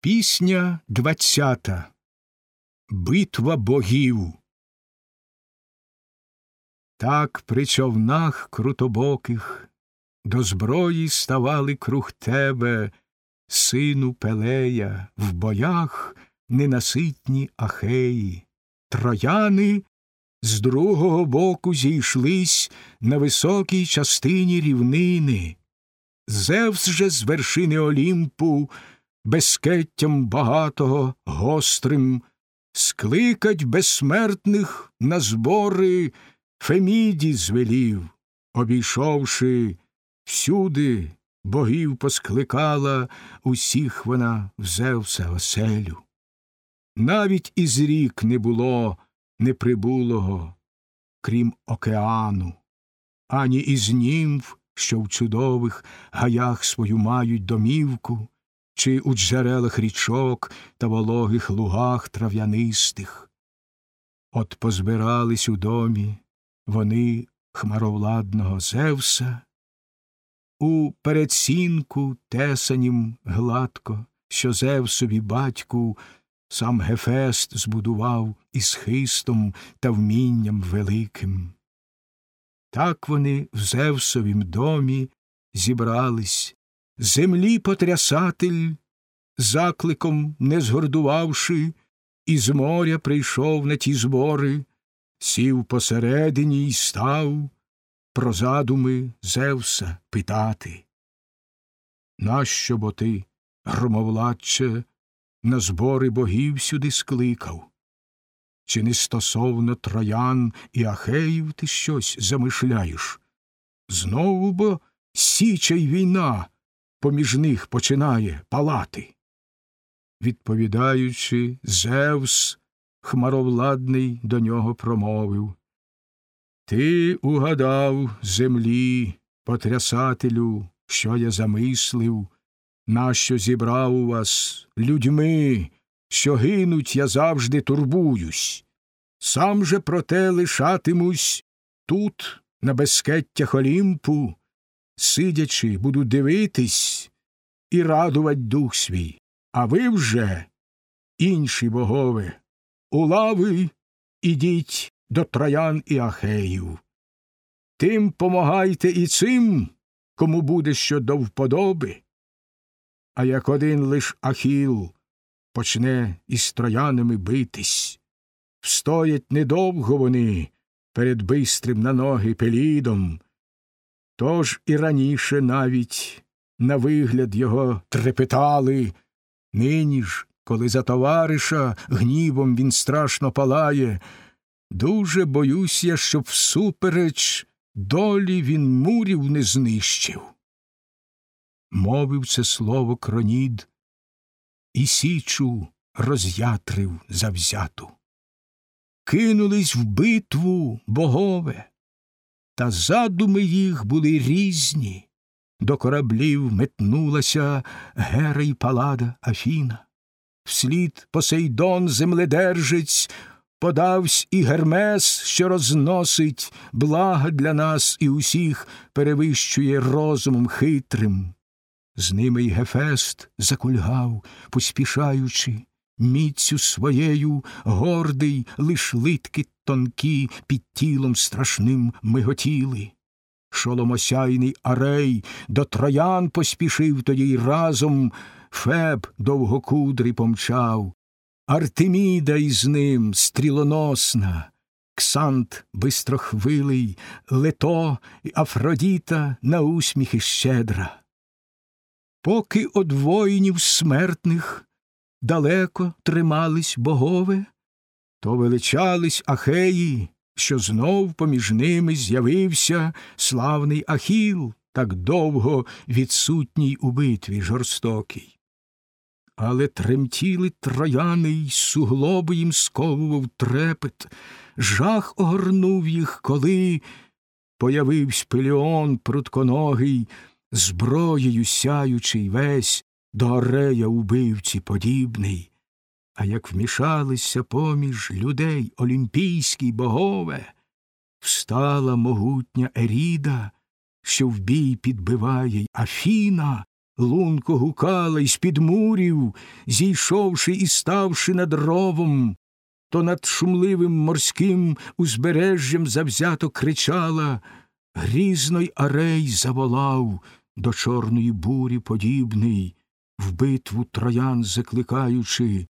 Пісня двадцята Битва богів. Так при човнах крутобоких до зброї ставали круг тебе, сину Пелея, в боях ненаситні ахеї. Трояни з другого боку зійшлись на високій частині рівнини. Зевс же з вершини Олімпу безкеттям багатого гострим, скликать безсмертних на збори Феміді звелів, обійшовши всюди, богів поскликала усіх вона в Зевса оселю. Навіть із рік не було неприбулого, крім океану, ані із німф, що в чудових гаях свою мають домівку, чи у джерелах річок та вологих лугах трав'янистих. От позбирались у домі вони хмаровладного Зевса, у передсінку тесанім гладко, що Зевсові батьку сам Гефест збудував із хистом та вмінням великим. Так вони в Зевсовім домі зібрались землі потрясатель, закликом не згордувавши, із моря прийшов на ті збори, сів посередині й став про задуми Зевса питати. Нащо бо ти, громовладче, на збори богів сюди скликав? Чи не стосовно троян і ахеїв ти щось замишляєш? Знову бо січа й війна поміж них починає палати. Відповідаючи, Зевс, хмаровладний, до нього промовив Ти угадав землі, потрясателю, що я замислив, нащо зібрав у вас людьми, що гинуть, я завжди турбуюсь. Сам же проте лишатимусь тут, на безкеттях Олімпу, сидячи, буду дивитись і радувать дух свій. А ви вже, інші богове, у лави ідіть до троян і ахеїв. Тим помагайте і цим, кому буде що до вподоби. А як один лиш Ахіл почне із троянами битись, встоять недовго вони перед бистрим на ноги пелідом, Тож і раніше навіть на вигляд його трепетали, нині ж, коли за товариша гнівом він страшно палає, дуже боюсь я, щоб всупереч долі він мурів не знищив. Мовив це слово кронід, і січу роз'ятрив завзяту. Кинулись в битву богове, та задуми їх були різні. До кораблів метнулася Гера й палада Афіна. Вслід Посейдон земледержець подавсь і Гермес, що розносить блага для нас і усіх перевищує розумом хитрим. З ними й Гефест закульгав, поспішаючи, міцю своєю гордий, лиш литки тонкі під тілом страшним миготіли. Шоломосяйний арей до троян поспішив тоді й разом Феб довгокудрий помчав, Артеміда із ним стрілоносна, Ксант бистрохвилий, Лето й Афродіта на усміхи щедра. Поки од воїнів смертних далеко тримались богове, то величались ахеї, що знов поміж ними з'явився славний Ахіл, так довго відсутній у битві жорстокій. Але тремтіли трояни й суглоби їм сковував трепет, жах огорнув їх, коли появився пеліон прутконогий, зброєю сяючий весь до Орея убивці подібний, а як вмішалися поміж людей олімпійські богове, встала могутня Еріда, що в бій підбиває Афіна, лунко гукала із під мурів, зійшовши і ставши над ровом, то над шумливим морським узбережжям завзято кричала, грізно арей заволав до чорної бурі подібний, в битву троян закликаючи,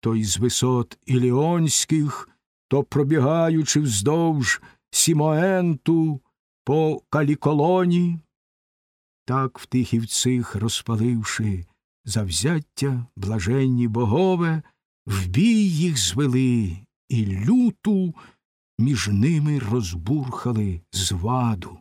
то із висот іліонських, то пробігаючи вздовж Сімоенту по каліколоні, так в тихів цих розпаливши завзяття блаженні богове, в бій їх звели і люту між ними розбурхали зваду.